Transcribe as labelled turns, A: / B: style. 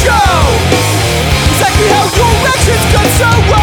A: show exactly how your actions got so wrong.